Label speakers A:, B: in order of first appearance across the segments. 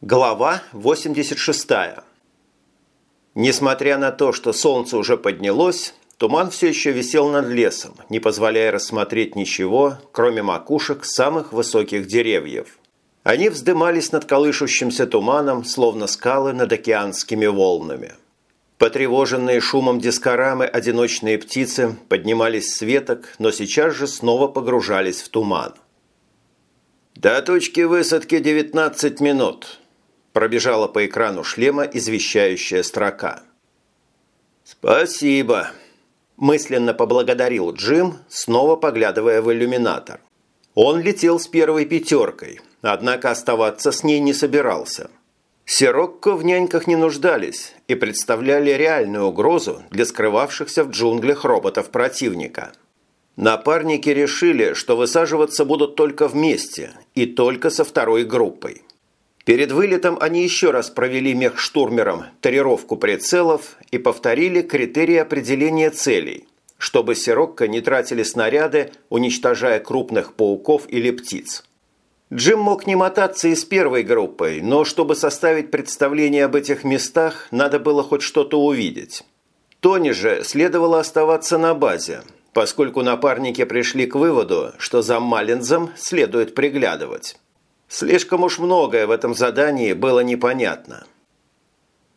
A: Глава 86. Несмотря на то, что солнце уже поднялось, туман все еще висел над лесом, не позволяя рассмотреть ничего, кроме макушек самых высоких деревьев. Они вздымались над колышущимся туманом, словно скалы над океанскими волнами. Потревоженные шумом дискорамы одиночные птицы поднимались с веток, но сейчас же снова погружались в туман. «До точки высадки 19 минут», Пробежала по экрану шлема извещающая строка. «Спасибо», – мысленно поблагодарил Джим, снова поглядывая в иллюминатор. Он летел с первой пятеркой, однако оставаться с ней не собирался. Сирокко в няньках не нуждались и представляли реальную угрозу для скрывавшихся в джунглях роботов противника. Напарники решили, что высаживаться будут только вместе и только со второй группой. Перед вылетом они еще раз провели мехштурмером тарировку прицелов и повторили критерии определения целей, чтобы Сирокко не тратили снаряды, уничтожая крупных пауков или птиц. Джим мог не мотаться и с первой группой, но чтобы составить представление об этих местах, надо было хоть что-то увидеть. Тони же следовало оставаться на базе, поскольку напарники пришли к выводу, что за Маллинзом следует приглядывать. Слишком уж многое в этом задании было непонятно.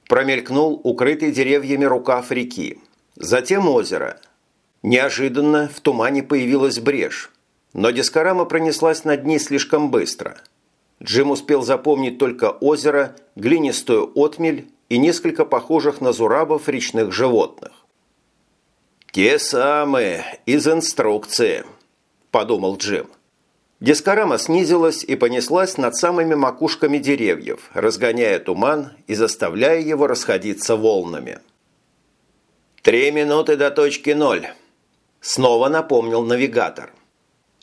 A: Промелькнул укрытый деревьями рукав реки. Затем озеро. Неожиданно в тумане появилась брешь. Но дискорама пронеслась над ней слишком быстро. Джим успел запомнить только озеро, глинистую отмель и несколько похожих на зурабов речных животных. «Те самые, из инструкции», – подумал Джим. Дискорама снизилась и понеслась над самыми макушками деревьев, разгоняя туман и заставляя его расходиться волнами. «Три минуты до точки ноль», – снова напомнил навигатор.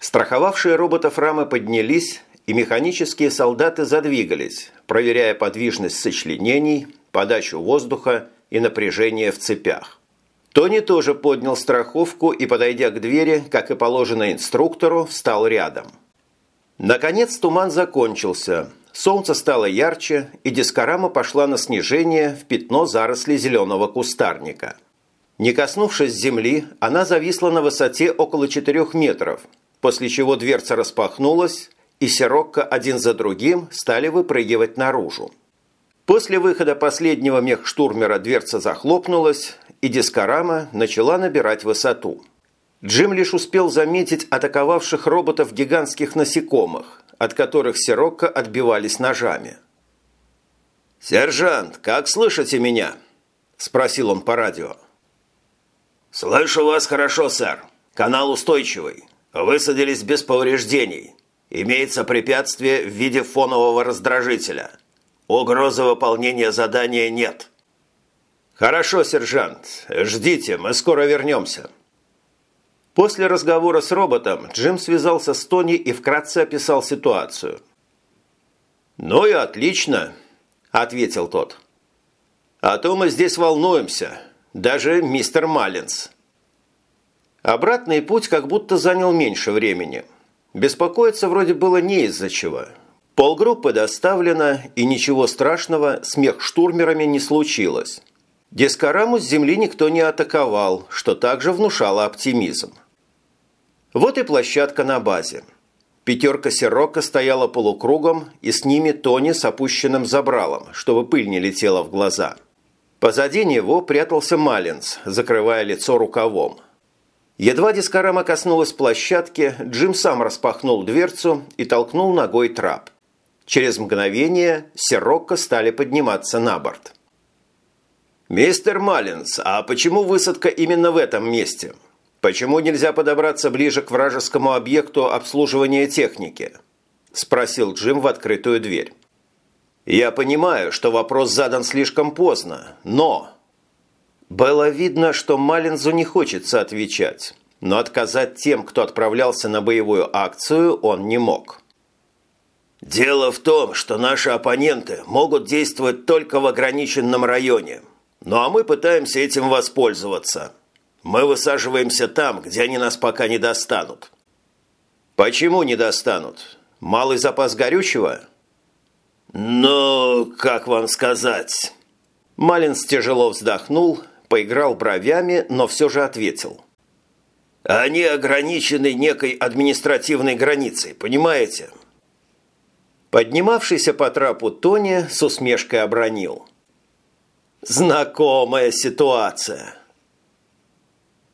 A: Страховавшие роботов рамы поднялись, и механические солдаты задвигались, проверяя подвижность сочленений, подачу воздуха и напряжение в цепях. Тони тоже поднял страховку и, подойдя к двери, как и положено инструктору, встал рядом – Наконец туман закончился. Солнце стало ярче, и дискорама пошла на снижение в пятно заросли зеленого кустарника. Не коснувшись земли, она зависла на высоте около 4 метров, после чего дверца распахнулась, и Сирокко один за другим стали выпрыгивать наружу. После выхода последнего мехштурмера дверца захлопнулась, и дискорама начала набирать высоту – Джим лишь успел заметить атаковавших роботов гигантских насекомых, от которых Сирокко отбивались ножами. «Сержант, как слышите меня?» – спросил он по радио.
B: «Слышу вас хорошо, сэр. Канал устойчивый. Высадились без повреждений. Имеется препятствие в виде фонового раздражителя. Угрозы выполнения задания нет».
A: «Хорошо, сержант. Ждите, мы скоро вернемся». После разговора с роботом Джим связался с Тони и вкратце описал ситуацию. «Ну и отлично», – ответил тот. «А то мы здесь волнуемся. Даже мистер Маллинс». Обратный путь как будто занял меньше времени. Беспокоиться вроде было не из-за чего. Полгруппы доставлено, и ничего страшного с мехштурмерами не случилось. Дискораму с земли никто не атаковал, что также внушало оптимизм. Вот и площадка на базе. Пятерка Сирока стояла полукругом, и с ними Тони с опущенным забралом, чтобы пыль не летела в глаза. Позади него прятался Маллинс, закрывая лицо рукавом. Едва дискорама коснулась площадки, Джим сам распахнул дверцу и толкнул ногой трап. Через мгновение Сирокко стали подниматься на борт. «Мистер Маллинс, а почему высадка именно в этом месте?» «Почему нельзя подобраться ближе к вражескому объекту обслуживания техники?» – спросил Джим в открытую дверь. «Я понимаю, что вопрос задан слишком поздно, но...» Было видно, что Малинзу не хочется отвечать, но отказать тем, кто отправлялся на боевую акцию, он не мог.
B: «Дело в том, что наши оппоненты могут действовать только в ограниченном районе. Ну а мы пытаемся этим воспользоваться», мы высаживаемся там, где они нас пока не достанут».
A: «Почему не достанут? Малый запас горючего?»
B: «Ну...» как вам сказать?»
A: Малинс тяжело вздохнул, поиграл бровями, но все же ответил.
B: «Они ограничены некой административной границей, понимаете?»
A: Поднимавшийся по трапу Тони с усмешкой обронил. «Знакомая ситуация.